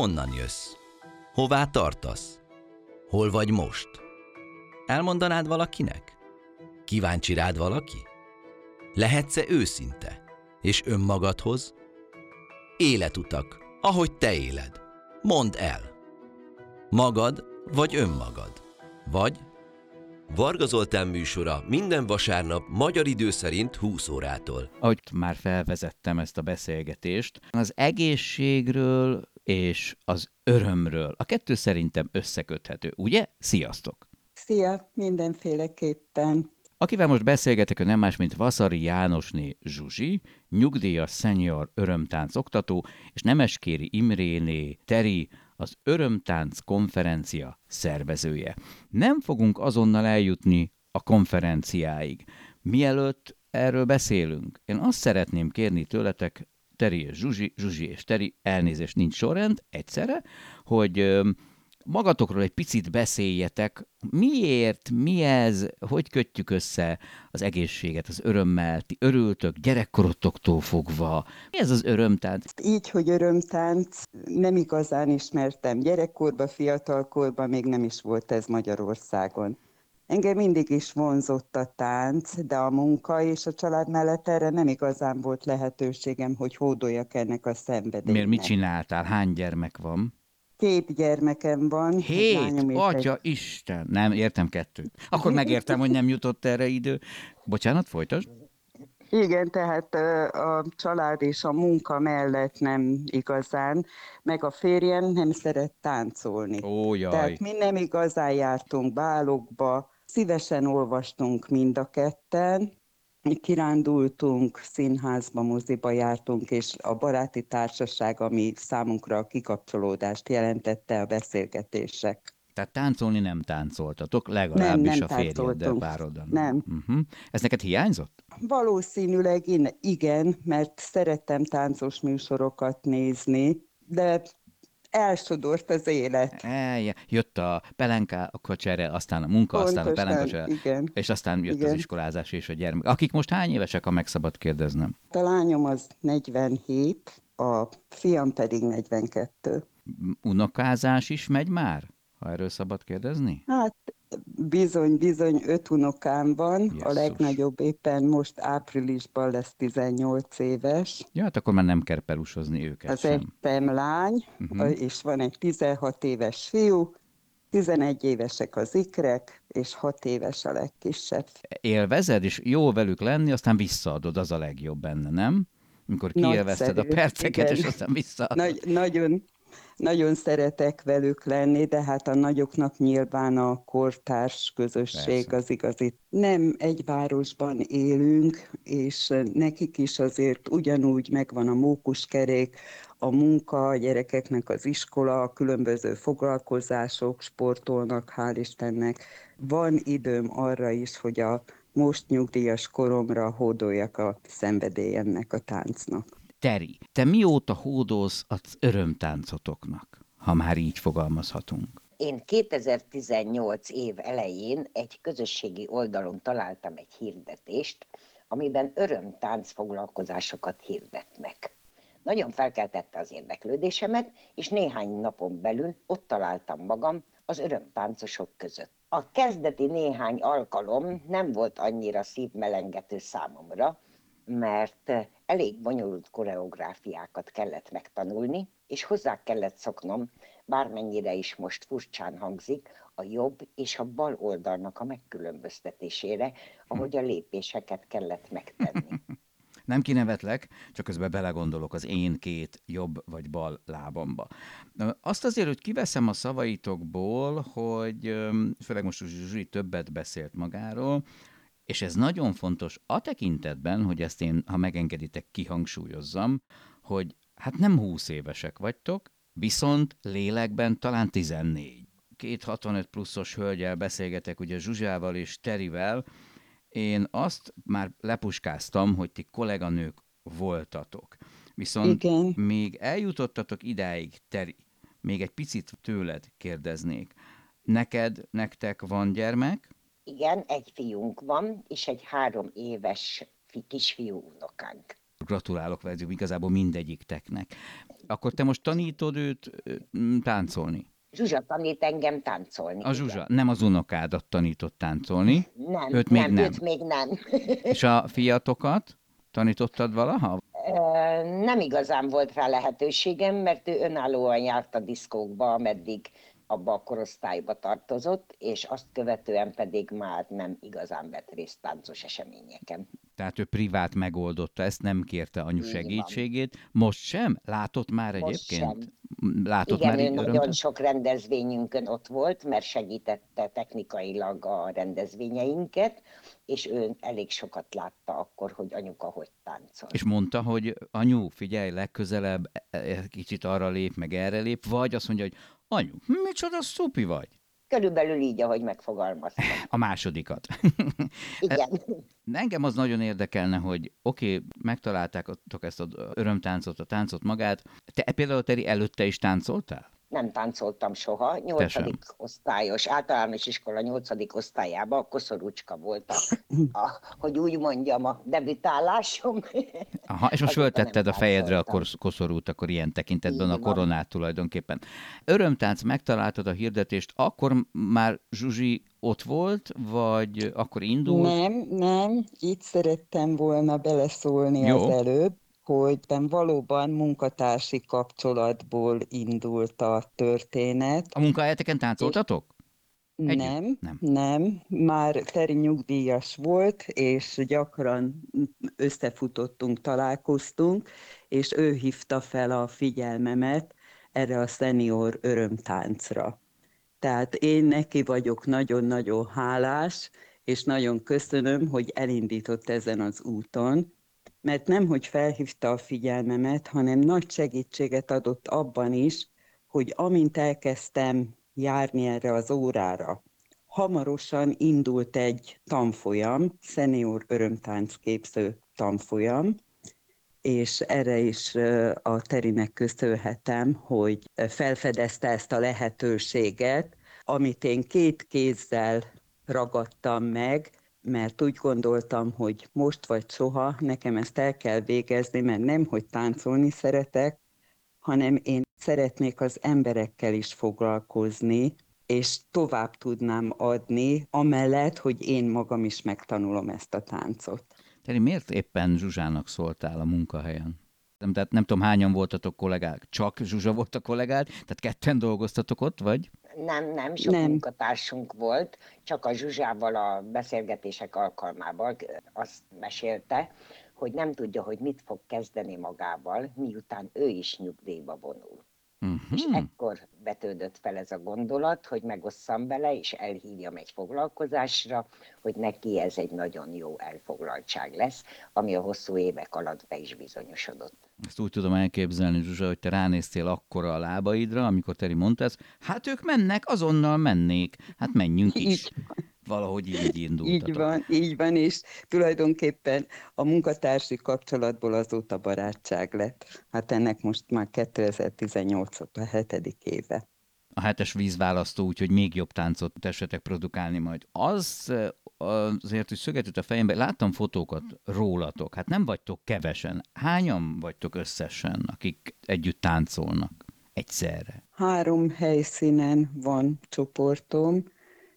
Honnan jössz? Hová tartasz? Hol vagy most? Elmondanád valakinek? Kíváncsi rád valaki? Lehetsz-e őszinte? És önmagadhoz? Életutak, ahogy te éled. Mondd el. Magad vagy önmagad? Vagy Varga Zoltán műsora minden vasárnap magyar idő szerint 20 órától. Ahogy már felvezettem ezt a beszélgetést, az egészségről és az örömről. A kettő szerintem összeköthető, ugye? Sziasztok! Szia, mindenféleképpen. Akivel most beszélgetek, ő nem más, mint Vaszari Jánosné Zsuzsi, nyugdíjas senior örömtánc oktató, és Nemeskéri Imréné Teri, az Örömtánc konferencia szervezője. Nem fogunk azonnal eljutni a konferenciáig. Mielőtt erről beszélünk, én azt szeretném kérni tőletek, Teri és Zsuzsi, Zsuzsi és Teri, elnézést nincs sorrend, egyszerre, hogy magatokról egy picit beszéljetek, miért, mi ez, hogy kötjük össze az egészséget az örömmel, ti örültök gyerekkorotoktól fogva, mi ez az örömtánc? Így, hogy örömtánc, nem igazán ismertem gyerekkorban, fiatalkorban, még nem is volt ez Magyarországon. Engem mindig is vonzott a tánc, de a munka és a család mellett erre nem igazán volt lehetőségem, hogy hódoljak ennek a szenvedélynek. Miért mit csináltál? Hány gyermek van? Két gyermekem van. Hét, és egy- atya Isten. Nem, értem kettőt. Akkor megértem, hogy nem jutott erre idő. Bocsánat, folytasd. Igen, tehát a család és a munka mellett nem igazán, meg a férjem nem szeret táncolni. Ó, jaj. Tehát mi nem igazán jártunk bálokba, szívesen olvastunk mind a ketten, kirándultunk, színházba, moziba jártunk, és a baráti társaság, ami számunkra a kikapcsolódást jelentette a beszélgetések. Tehát táncolni nem táncoltatok, legalábbis Nem, nem a férjeddel, pároddal. Nem. Uh-huh. Ez neked hiányzott? Valószínűleg igen, mert szerettem táncos műsorokat nézni, de elsodort az élet. Elje, jött a pelenka, a kocsere, aztán a munka, aztán a Pontosan, pelenka, igen. és aztán jött az Igen. iskolázás és a gyermek. Akik most hány évesek, ha meg szabad kérdeznem? A lányom az 47, a fiam pedig 42. Unokázás is megy már? Ha erről szabad kérdezni? Hát bizony, bizony, öt unokám van, a Jesszus. legnagyobb éppen most áprilisban lesz 18 éves. Ja, hát akkor már nem kell perusozni őket Az sem. egytem lány, uh-huh. és van egy 16 éves fiú, 11 évesek az ikrek, és 6 éves a legkisebb. Élvezed, és jó velük lenni, aztán visszaadod, az a legjobb benne, nem? Amikor kiélvezted a perceket, és igen. aztán visszaadod. Nagy, nagyon, nagyon szeretek velük lenni, de hát a nagyoknak nyilván a kortárs közösség Persze. az igazi. Nem egy városban élünk, és nekik is azért ugyanúgy megvan a mókuskerék, a munka, a gyerekeknek az iskola, a különböző foglalkozások, sportolnak, hál' Istennek. Van időm arra is, hogy a most nyugdíjas koromra hódoljak a szenvedélyemnek, a táncnak. Teri, te mióta hódolsz az örömtáncotoknak, ha már így fogalmazhatunk? Én 2018 év elején egy közösségi oldalon találtam egy hirdetést, amiben örömtánc foglalkozásokat hirdetnek. Nagyon felkeltette az érdeklődésemet, és néhány napon belül ott találtam magam az örömtáncosok között. A kezdeti néhány alkalom nem volt annyira szívmelengető számomra, mert elég bonyolult koreográfiákat kellett megtanulni, és hozzá kellett szoknom, bármennyire is most furcsán hangzik, a jobb és a bal oldalnak a megkülönböztetésére, ahogy a lépéseket kellett megtenni. Nem kinevetlek, csak közben belegondolok az én két jobb vagy bal lábamba. Azt azért, hogy kiveszem a szavaitokból, hogy főleg most Zsuzsi többet beszélt magáról, és ez nagyon fontos a tekintetben, hogy ezt én, ha megengeditek, kihangsúlyozzam, hogy hát nem 20 évesek vagytok, viszont lélekben talán 14. Két 65 pluszos hölgyel beszélgetek, ugye Zsuzsával és Terivel, én azt már lepuskáztam, hogy ti kolléganők voltatok. Viszont Igen. még eljutottatok idáig, Teri, még egy picit tőled kérdeznék. Neked, nektek van gyermek? Igen, egy fiunk van, és egy három éves fi- kisfiú unokánk. Gratulálok velük igazából mindegyikteknek. Akkor te most tanítod őt táncolni? Zsuzsa tanít engem táncolni. A Zsuzsa, igen. nem az unokádat tanított táncolni? Nem, őt még nem, nem. őt még nem. És a fiatokat tanítottad valaha? Nem igazán volt rá lehetőségem, mert ő önállóan járt a diszkókba, ameddig abba a korosztályba tartozott, és azt követően pedig már nem igazán vett részt táncos eseményeken. Tehát ő privát megoldotta, ezt nem kérte anyu segítségét. Most sem? Látott már Most egyébként? Sem. Látott Igen, már ő így nagyon sok rendezvényünkön ott volt, mert segítette technikailag a rendezvényeinket, és ő elég sokat látta akkor, hogy anyuka hogy táncol. És mondta, hogy anyu, figyelj, legközelebb e- e- kicsit arra lép, meg erre lép, vagy azt mondja, hogy anyu, micsoda szupi vagy? Körülbelül így, ahogy megfogalmaztam. A másodikat. Igen. Engem az nagyon érdekelne, hogy oké, okay, megtaláltátok ezt az örömtáncot, a táncot magát. Te például, Teri, előtte is táncoltál? Nem táncoltam soha. Nyolcadik osztályos, általános iskola nyolcadik osztályában a koszorúcska volt a, a, hogy úgy mondjam, a debütálásom. Aha, és most föltetted a fejedre a koszorút, akkor ilyen tekintetben Így a van. koronát tulajdonképpen. Örömtánc, megtaláltad a hirdetést, akkor már Zsuzsi ott volt, vagy akkor indult? Nem, nem, itt szerettem volna beleszólni Jó. az előbb, hogy valóban munkatársi kapcsolatból indult a történet. A munkahelyeteken táncoltatok? Együtt? Nem, Nem. nem, már Teri nyugdíjas volt, és gyakran összefutottunk, találkoztunk, és ő hívta fel a figyelmemet erre a szenior örömtáncra. Tehát én neki vagyok nagyon-nagyon hálás, és nagyon köszönöm, hogy elindított ezen az úton, mert nem, hogy felhívta a figyelmemet, hanem nagy segítséget adott abban is, hogy amint elkezdtem járni erre az órára, hamarosan indult egy tanfolyam, szenior örömtáncképző tanfolyam, és erre is a Terinek köszönhetem, hogy felfedezte ezt a lehetőséget, amit én két kézzel ragadtam meg, mert úgy gondoltam, hogy most vagy soha nekem ezt el kell végezni, mert nem, hogy táncolni szeretek, hanem én szeretnék az emberekkel is foglalkozni, és tovább tudnám adni, amellett, hogy én magam is megtanulom ezt a táncot. Teri, miért éppen Zsuzsának szóltál a munkahelyen? Nem, tehát nem tudom, hányan voltatok kollégák, csak Zsuzsa volt a kollégád, tehát ketten dolgoztatok ott, vagy? Nem, nem, sok Nem. munkatársunk volt, csak a Zsuzsával a beszélgetések alkalmával azt mesélte, hogy nem tudja, hogy mit fog kezdeni magával, miután ő is nyugdíjba vonul. Uh-huh. És ekkor vetődött fel ez a gondolat, hogy megosszam vele, és elhívjam egy foglalkozásra, hogy neki ez egy nagyon jó elfoglaltság lesz, ami a hosszú évek alatt be is bizonyosodott. Ezt úgy tudom elképzelni, Zsuzsa, hogy te ránéztél akkora a lábaidra, amikor Teri mondta ezt, hát ők mennek, azonnal mennék, hát menjünk is. Így Valahogy így indultatok. Így van, így van, és tulajdonképpen a munkatársi kapcsolatból azóta barátság lett. Hát ennek most már 2018 óta a hetedik éve. a hetes vízválasztó, úgyhogy még jobb táncot tessetek produkálni majd. Az azért, hogy szöget jut a fejembe, láttam fotókat rólatok, hát nem vagytok kevesen. Hányan vagytok összesen, akik együtt táncolnak egyszerre? Három helyszínen van csoportom,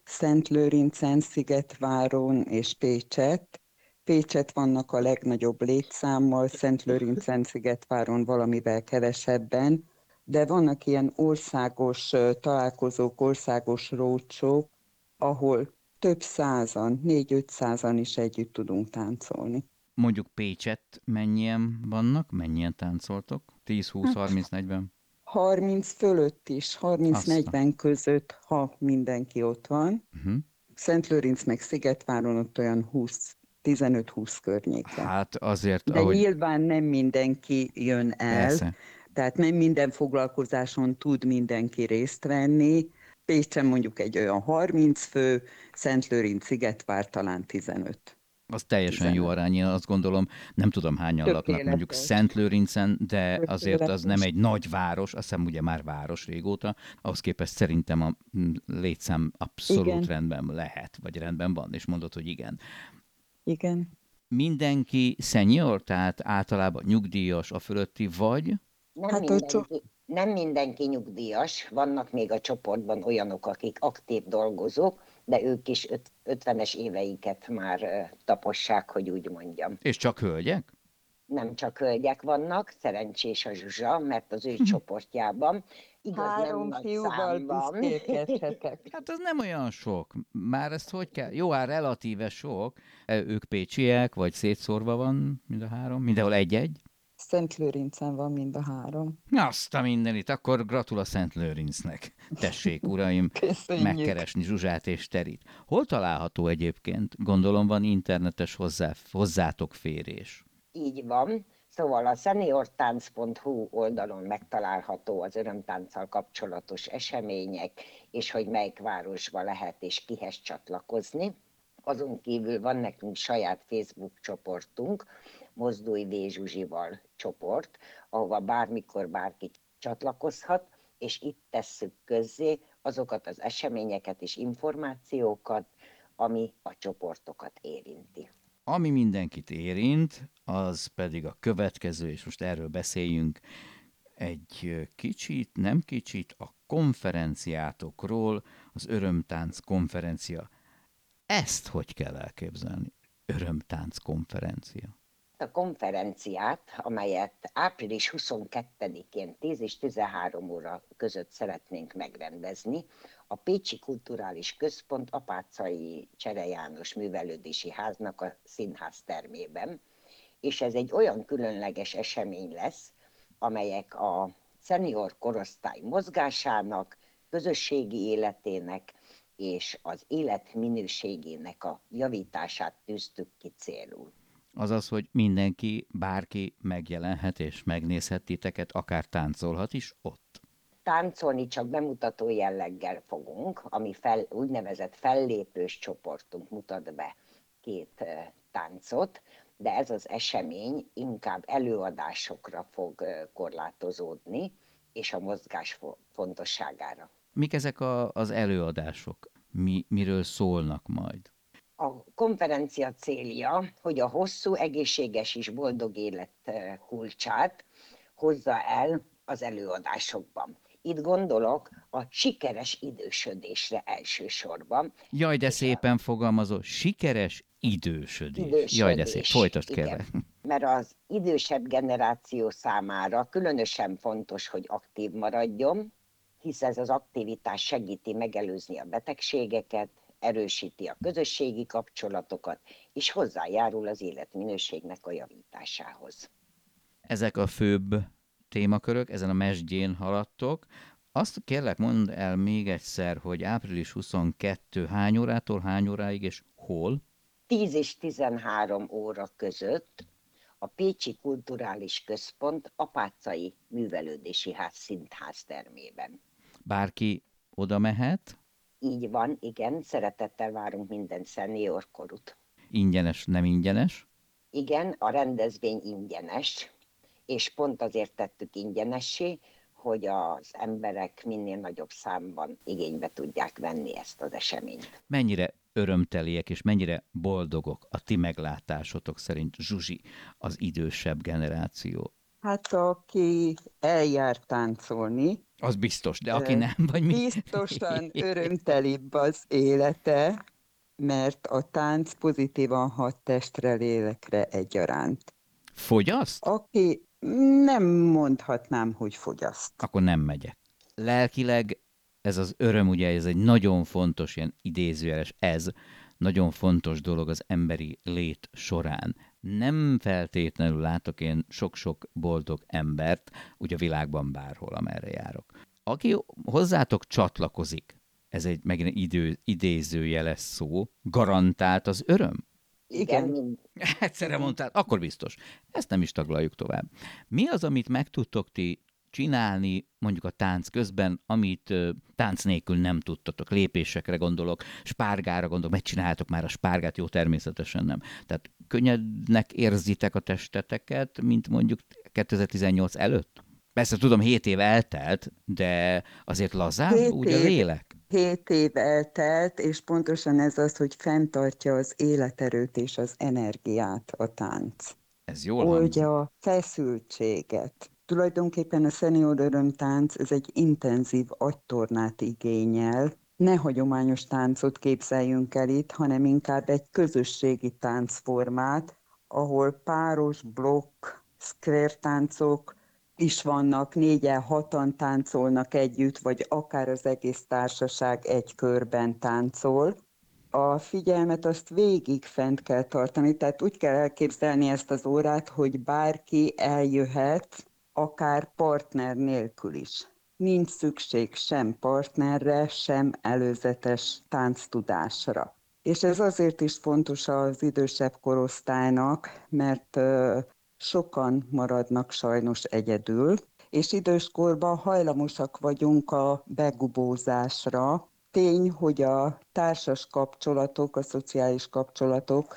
Szentlőrincen, Szigetváron és Pécset. Pécset vannak a legnagyobb létszámmal, Szentlőrincen, Szigetváron valamivel kevesebben, de vannak ilyen országos találkozók, országos rócsók, ahol több százan, négy-öt százan is együtt tudunk táncolni. Mondjuk Pécset mennyien vannak, mennyien táncoltok? 10, 20, 30, 40? 30 fölött is, 30-40 között, ha mindenki ott van. Uh-huh. Szentlőrinc meg Szigetváron ott olyan 20, 15-20 környéken. Hát azért, De ahogy... nyilván nem mindenki jön el, Persze. tehát nem minden foglalkozáson tud mindenki részt venni. Pécsen mondjuk egy olyan 30 fő, Szentlőrinc Szigetvár talán 15. Az teljesen jó 15. arány, én azt gondolom, nem tudom hányan laknak mondjuk Tökéletes. Szentlőrincen, de azért az nem Tökéletes. egy nagy város, azt hiszem ugye már város régóta, ahhoz képest szerintem a mm, létszám abszolút Igen. rendben lehet, vagy rendben van, és mondod, hogy igen. Igen. mindenki senior, tehát általában nyugdíjas, a fölötti, vagy? Nem, Hát, mindenki, nem mindenki nyugdíjas, vannak még a csoportban olyanok, akik aktív dolgozók, de ők is öt, 50-es éveiket már tapossák, hogy úgy mondjam. És csak hölgyek? Nem csak hölgyek vannak, szerencsés a Zsuzsa, mert az ő csoportjában igaz Három nem fiúval. Hát az nem olyan sok. Már ezt hogy kell? Jó, hát relatíve sok. E, Ők pécsiek, vagy szétszórva van mind a három? Mindenhol egy-egy? Szent Lőrincen van mind a három. Azt a mindenit, akkor gratul a Szent Lőrincnek. Tessék, uraim, Köszönjük. megkeresni Zsuzsát és Terit. Hol található egyébként? Gondolom van internetes hozzá, hozzátok férés. Így van. Szóval a seniortánc.hu oldalon megtalálható az örömtánccal kapcsolatos események, és hogy melyik városba lehet és kihez csatlakozni. Azon kívül van nekünk saját Facebook csoportunk, Mozdulj V. Zsuzsival csoport, ahova bármikor bárki csatlakozhat, és itt tesszük közzé azokat az eseményeket és információkat, ami a csoportokat érinti. Ami mindenkit érint, az pedig a következő, és most erről beszéljünk egy kicsit, nem kicsit, a konferenciátokról, az Örömtánc konferencia. Ezt hogy kell elképzelni? Örömtánc konferencia. A konferenciát, amelyet április 22-én 10 és 13 óra között szeretnénk megrendezni, a Pécsi Kulturális Központ Apácai Csere János Művelődési Háznak a színház termében, és ez egy olyan különleges esemény lesz, amelyek a szenior korosztály mozgásának, közösségi életének és az élet minőségének a javítását tűztük ki célul. Azaz, hogy mindenki, bárki megjelenhet és megnézhet titeket, akár táncolhat is ott. Táncolni csak bemutató jelleggel fogunk, ami fel, úgynevezett fellépős csoportunk mutat be két táncot, de ez az esemény inkább előadásokra fog korlátozódni, és a mozgás fo- fontosságára. Mik ezek a, az előadások? Mi, miről szólnak majd? A konferencia célja, hogy a hosszú, egészséges és boldog élet eh, kulcsát hozza el az előadásokban. Itt gondolok a sikeres idősödésre elsősorban. Jaj, de szépen fogalmazol, sikeres idősödés. Jaj, de szép, Idősödés, folytasd kérlek. Mert az idősebb generáció számára különösen fontos, hogy aktív maradjon, hisz ez az aktivitás segíti megelőzni a betegségeket, erősíti a közösségi kapcsolatokat, és hozzájárul az életminőségnek a javításához. Ezek a főbb témakörök, ezen a mesdjén haladtok. Azt kérlek, mondd el még egyszer, hogy április 22 hány órától hány óráig, és hol? 10 és 13 óra között a Pécsi Kulturális Központ Apácai Művelődési Ház színház termében. Bárki oda mehet, Így van, igen, szeretettel várunk minden szenior ingyenes, nem ingyenes. Igen, a rendezvény ingyenes, és pont azért tettük ingyenessé, hogy az emberek minél nagyobb számban igénybe tudják venni ezt az eseményt. Mennyire örömteliek és mennyire boldogok a ti meglátásotok szerint, Zsuzsi, az idősebb generáció? Hát aki eljár táncolni, Az biztos, de aki nem, vagy mi? biztosan örömtelibb az élete, mert a tánc pozitívan hat testre, lélekre egyaránt. Fogyaszt? Aki nem mondhatnám, hogy fogyaszt. Akkor nem megyek. Lelkileg ez az öröm, ugye ez egy nagyon fontos, ilyen idézőjeles ez, nagyon fontos dolog az emberi lét során. Nem feltétlenül látok én sok-sok boldog embert, úgy a világban bárhol, amerre járok. Aki hozzátok csatlakozik, ez egy megint egy idő, idézőjeles szó, garantált az öröm? Igen. Egyszerre mondtál, akkor biztos. Ezt nem is taglaljuk tovább. Mi az, amit meg tudtok ti csinálni mondjuk a tánc közben, amit tánc nélkül nem tudtatok? Lépésekre gondolok, spárgára gondolok, megcsináljátok már a spárgát, jó, természetesen nem. Tehát könnyednek érzitek a testeteket, mint mondjuk 2018 előtt? Persze tudom, 7 év eltelt, de azért lazább Hét úgy a lélek? Hét év eltelt, és pontosan ez az, hogy fenntartja az életerőt és az energiát a tánc. Ez jól Oldja a feszültséget. Tulajdonképpen a szenior örömtánc, ez egy intenzív agytornát igényel, ne hagyományos táncot képzeljünk el itt, hanem inkább egy közösségi táncformát, ahol páros, blokk, square táncok is vannak, négyen, hatan táncolnak együtt, vagy akár az egész társaság egy körben táncol. A figyelmet azt végig fent kell tartani, tehát úgy kell elképzelni ezt az órát, hogy bárki eljöhet, akár partner nélkül is nincs szükség sem partnerre, sem előzetes tánctudásra. És ez azért is fontos az idősebb korosztálynak, mert sokan maradnak sajnos egyedül, és időskorban hajlamosak vagyunk a begubózásra. Tény, hogy a társas kapcsolatok, a szociális kapcsolatok,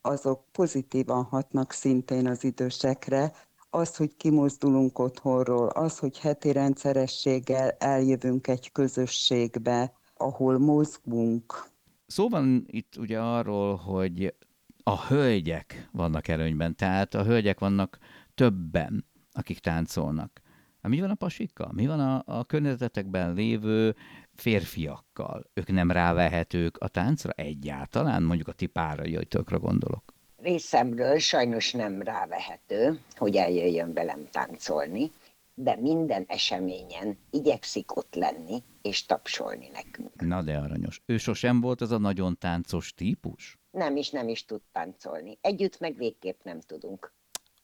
azok pozitívan hatnak szintén az idősekre, az, hogy kimozdulunk otthonról, az, hogy heti rendszerességgel eljövünk egy közösségbe, ahol mozgunk. Szó van itt ugye arról, hogy a hölgyek vannak előnyben, tehát a hölgyek vannak többen, akik táncolnak. Mi van a pasikkal? Mi van a, a környezetekben lévő férfiakkal? Ők nem rávehetők a táncra egyáltalán? Mondjuk a ti páraiaitokra gondolok részemről sajnos nem rávehető, hogy eljöjjön velem táncolni, de minden eseményen igyekszik ott lenni és tapsolni nekünk. Na de aranyos. Ő sosem volt az a nagyon táncos típus? Nem is, nem is tud táncolni. Együtt meg végképp nem tudunk.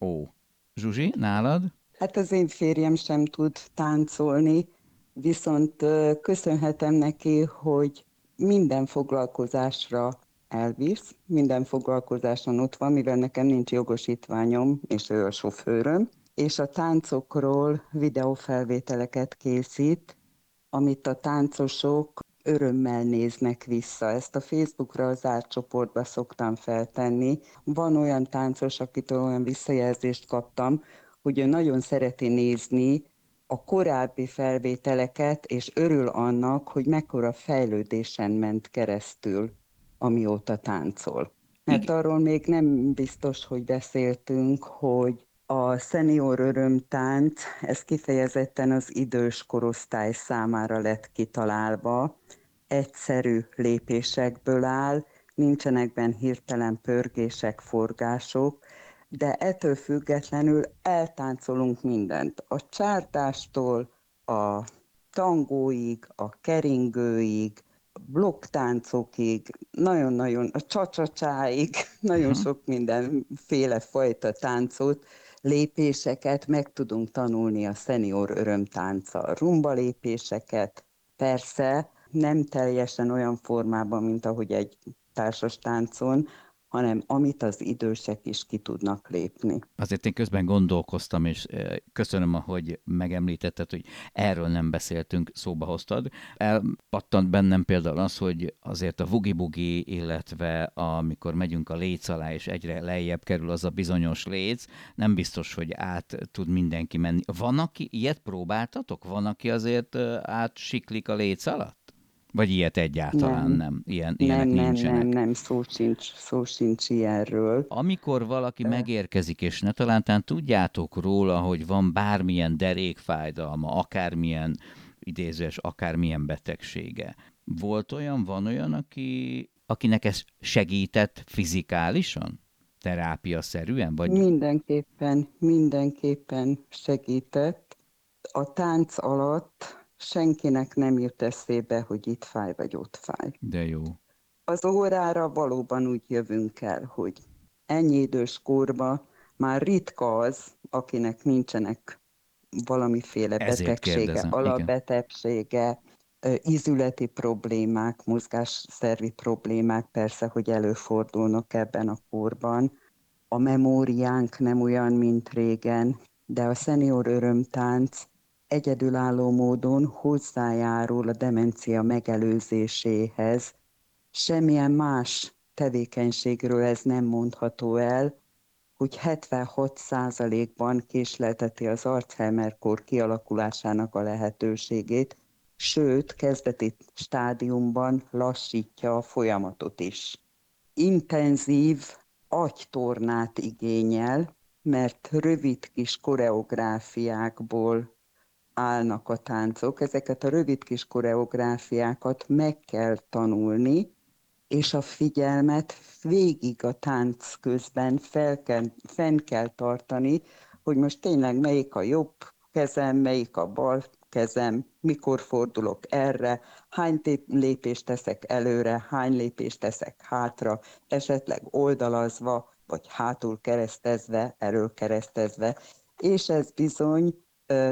Ó. Zsuzsi, nálad? Hát az én férjem sem tud táncolni, viszont köszönhetem neki, hogy minden foglalkozásra elvisz, minden foglalkozáson ott van, mivel nekem nincs jogosítványom, és ő a sofőröm, és a táncokról videófelvételeket készít, amit a táncosok örömmel néznek vissza. Ezt a Facebookra az átcsoportba szoktam feltenni. Van olyan táncos, akitől olyan visszajelzést kaptam, hogy ő nagyon szereti nézni a korábbi felvételeket, és örül annak, hogy mekkora fejlődésen ment keresztül amióta táncol. Mert arról még nem biztos, hogy beszéltünk, hogy a szenior örömtánc, ez kifejezetten az idős korosztály számára lett kitalálva, egyszerű lépésekből áll, nincsenek benne hirtelen pörgések, forgások, de ettől függetlenül eltáncolunk mindent. A csártástól a tangóig, a keringőig, blokktáncokig, nagyon-nagyon, a csacsacsáig, nagyon uh-huh. sok mindenféle fajta táncot, lépéseket meg tudunk tanulni a szenior örömtánca, rumba lépéseket, persze nem teljesen olyan formában, mint ahogy egy társas táncon, hanem amit az idősek is ki tudnak lépni. Azért én közben gondolkoztam, és köszönöm, hogy megemlítetted, hogy erről nem beszéltünk, szóba hoztad. Elpattant bennem például az, hogy azért a vugi-bugi, illetve amikor megyünk a léc alá, és egyre lejjebb kerül az a bizonyos léc, nem biztos, hogy át tud mindenki menni. Van, aki ilyet próbáltatok? Van, aki azért átsiklik a léc alatt? Vagy ilyet egyáltalán nem? nem. Ilyen, nem, nem, nincsenek. nem, nem, szó sincs, szó sincs ilyenről. Amikor valaki De... megérkezik, és ne talántán tudjátok róla, hogy van bármilyen derékfájdalma, akármilyen idézős, akármilyen betegsége. Volt olyan, van olyan, aki, akinek ez segített fizikálisan? Terápia-szerűen? Vagy... Mindenképpen, mindenképpen segített. A tánc alatt senkinek nem jut eszébe, hogy itt fáj vagy ott fáj. De jó. Az órára valóban úgy jövünk el, hogy ennyi idős korba már ritka az, akinek nincsenek valamiféle Ezért betegsége, kérdezem. alapbetegsége, ízületi problémák, mozgásszervi problémák persze, hogy előfordulnak ebben a korban. A memóriánk nem olyan, mint régen, de a szenior örömtánc egyedülálló módon hozzájárul a demencia megelőzéséhez. Semmilyen más tevékenységről ez nem mondható el, hogy 76%-ban késlelteti az Alzheimer-kor kialakulásának a lehetőségét, sőt, kezdeti stádiumban lassítja a folyamatot is. Intenzív agytornát igényel, mert rövid kis koreográfiákból állnak a táncok. Ezeket a rövid kis koreográfiákat meg kell tanulni, és a figyelmet végig a tánc közben fel kell, fenn kell tartani, hogy most tényleg melyik a jobb kezem, melyik a bal kezem, mikor fordulok erre, hány lépést teszek előre, hány lépést teszek hátra, esetleg oldalazva, vagy hátul keresztezve, elől keresztezve, és ez bizony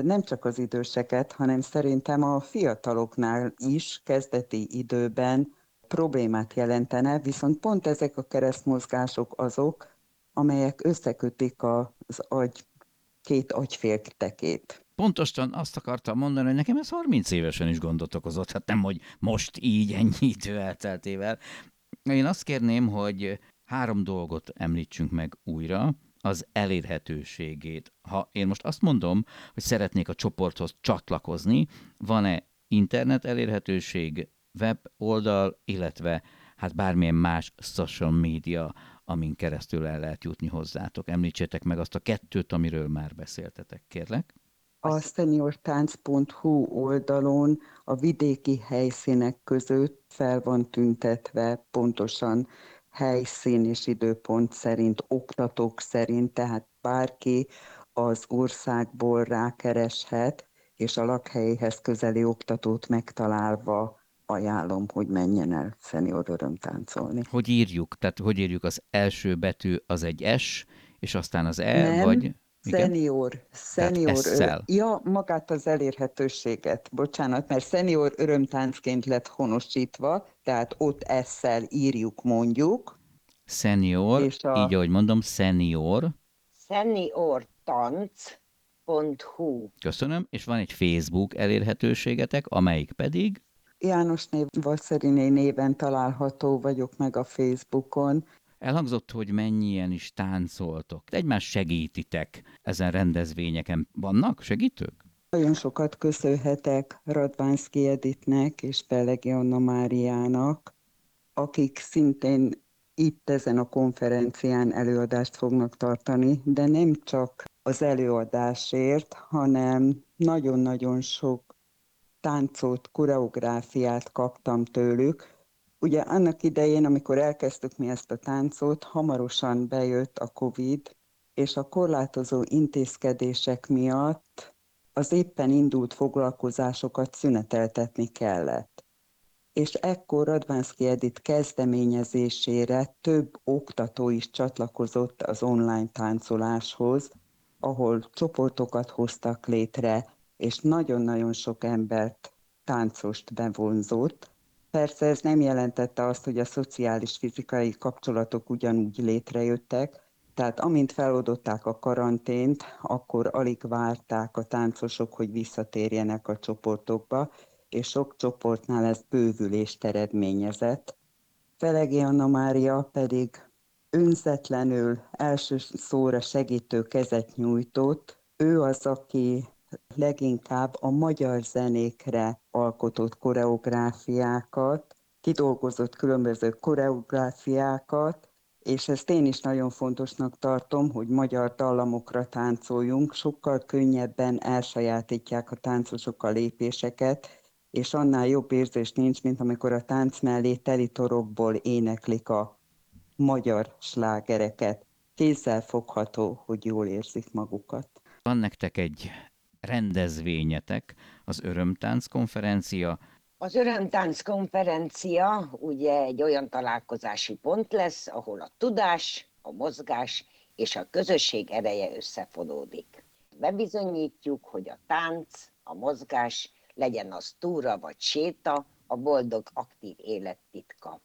nem csak az időseket, hanem szerintem a fiataloknál is kezdeti időben problémát jelentene, viszont pont ezek a keresztmozgások azok, amelyek összekötik az agy két agyféltekét. Pontosan azt akartam mondani, hogy nekem ez 30 évesen is gondot okozott, hát nem, hogy most így ennyi idő elteltével. Én azt kérném, hogy három dolgot említsünk meg újra, az elérhetőségét. Ha én most azt mondom, hogy szeretnék a csoporthoz csatlakozni, van-e internet elérhetőség, web illetve hát bármilyen más social media, amin keresztül el lehet jutni hozzátok. Említsétek meg azt a kettőt, amiről már beszéltetek, kérlek. A seniortánc.hu oldalon a vidéki helyszínek között fel van tüntetve pontosan helyszín és időpont szerint, oktatók szerint, tehát bárki az országból rákereshet, és a lakhelyéhez közeli oktatót megtalálva ajánlom, hogy menjen el szenior örömtáncolni. Hogy írjuk? Tehát hogy írjuk az első betű az egy S, és aztán az E, Nem, vagy... Szenior, szenior, ja, magát az elérhetőséget, bocsánat, mert szenior örömtáncként lett honosítva, tehát ott esszel írjuk mondjuk. Szenior, és a... így ahogy mondom, szenior. Seniortanc.hu Köszönöm, és van egy Facebook elérhetőségetek, amelyik pedig János név Vasszeriné néven található vagyok meg a Facebookon. Elhangzott, hogy mennyien is táncoltok. Egymás segítitek ezen rendezvényeken. Vannak segítők? Nagyon sokat köszönhetek Radvánszki Editnek és Pellegi Anna Máriának, akik szintén itt ezen a konferencián előadást fognak tartani, de nem csak az előadásért, hanem nagyon-nagyon sok táncot, koreográfiát kaptam tőlük. Ugye annak idején, amikor elkezdtük mi ezt a táncot, hamarosan bejött a Covid, és a korlátozó intézkedések miatt az éppen indult foglalkozásokat szüneteltetni kellett. És ekkor Radvánszki Edit kezdeményezésére több oktató is csatlakozott az online táncoláshoz, ahol csoportokat hoztak létre, és nagyon-nagyon sok embert, táncost bevonzott. Persze ez nem jelentette azt, hogy a szociális fizikai kapcsolatok ugyanúgy létrejöttek, tehát amint feloldották a karantént, akkor alig várták a táncosok, hogy visszatérjenek a csoportokba, és sok csoportnál ez bővülést eredményezett. Felegi Anna Mária pedig önzetlenül első szóra segítő kezet nyújtott. Ő az, aki leginkább a magyar zenékre alkotott koreográfiákat, kidolgozott különböző koreográfiákat, és ezt én is nagyon fontosnak tartom, hogy magyar dallamokra táncoljunk, sokkal könnyebben elsajátítják a táncosok a lépéseket, és annál jobb érzés nincs, mint amikor a tánc mellé teli torokból éneklik a magyar slágereket. Kézzel fogható, hogy jól érzik magukat. Van nektek egy rendezvényetek, az Örömtánc konferencia. Az Örömtánc konferencia ugye egy olyan találkozási pont lesz, ahol a tudás, a mozgás és a közösség ereje összefonódik. Bebizonyítjuk, hogy a tánc, a mozgás, legyen az túra vagy séta, a boldog aktív élet titka.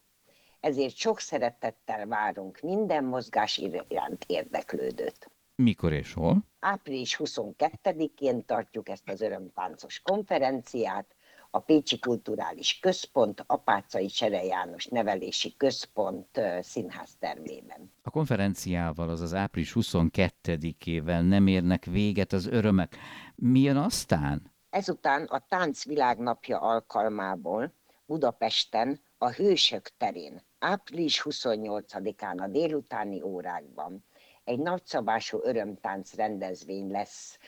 Ezért sok szeretettel várunk minden mozgás iránt érdeklődőt. Mikor és hol? Április 22-én tartjuk ezt az örömtáncos konferenciát, a Pécsi Kulturális Központ, Apácai Csere János Nevelési Központ színház termében. A konferenciával, az az április 22-ével nem érnek véget az örömek. Mi jön aztán? Ezután a Tánc Világnapja alkalmából Budapesten a Hősök terén április 28-án a délutáni órákban egy nagyszabású örömtánc rendezvény lesz,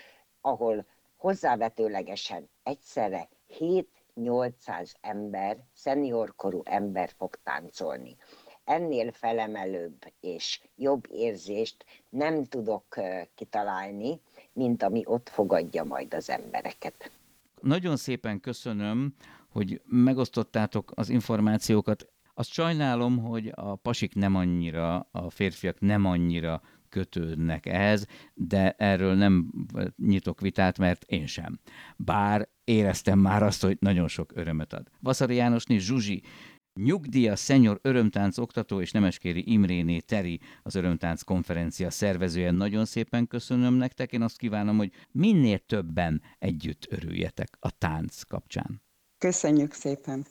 ahol hozzávetőlegesen egyszerre 7-800 ember, szeniorkorú ember fog táncolni. Ennél felemelőbb és jobb érzést nem tudok kitalálni, mint ami ott fogadja majd az embereket. Nagyon szépen köszönöm, hogy megosztottátok az információkat. Azt sajnálom, hogy a pasik nem annyira, a férfiak nem annyira kötődnek ehhez, de erről nem nyitok vitát, mert én sem. Bár éreztem már azt, hogy nagyon sok örömet ad. Vaszari Jánosné Zsuzsi, Nyugdíja Szenyor Örömtánc oktató és Nemeskéri Imréné Teri, az Örömtánc konferencia szervezője. Nagyon szépen köszönöm nektek, én azt kívánom, hogy minél többen együtt örüljetek a tánc kapcsán. Köszönjük szépen!